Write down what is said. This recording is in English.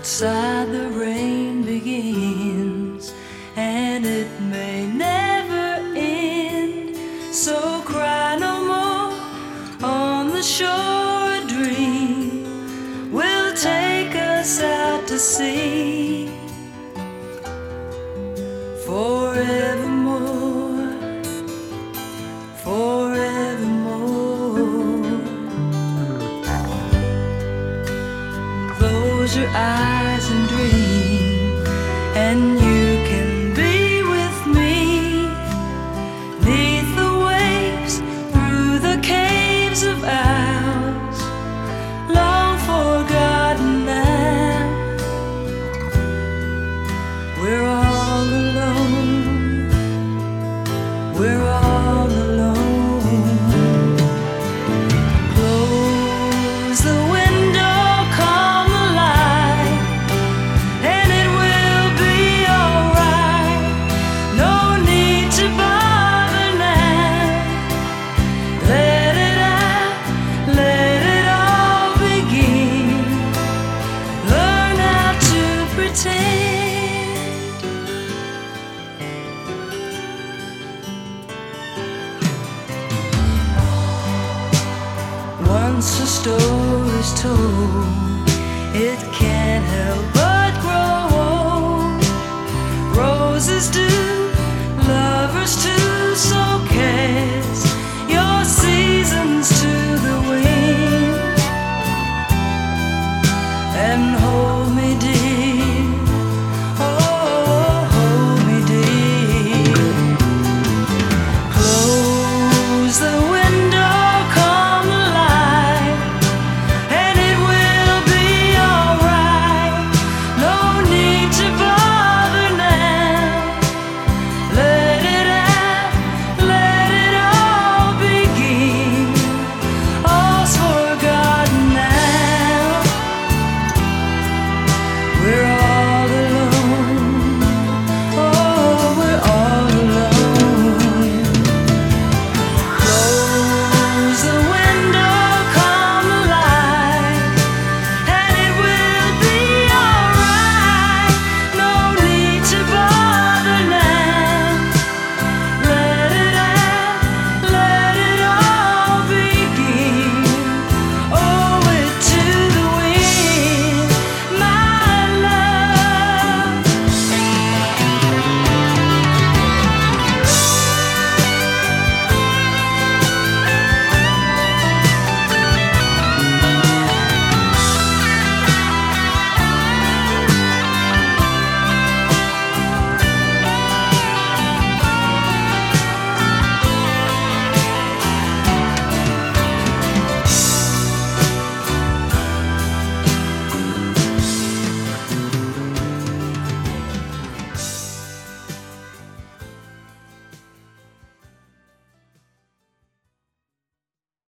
Outside the rain begins, and it may never end. So cry no more on the shore. A dream will take us out to sea forevermore, Close your eyes and dream, and you can be with me. Neath the waves, through the caves of hours, long forgotten now. We're all alone. We're all Once a story's told, it can't help but grow old. Roses do, lovers too, so cast your seasons to the wind and hold me dear.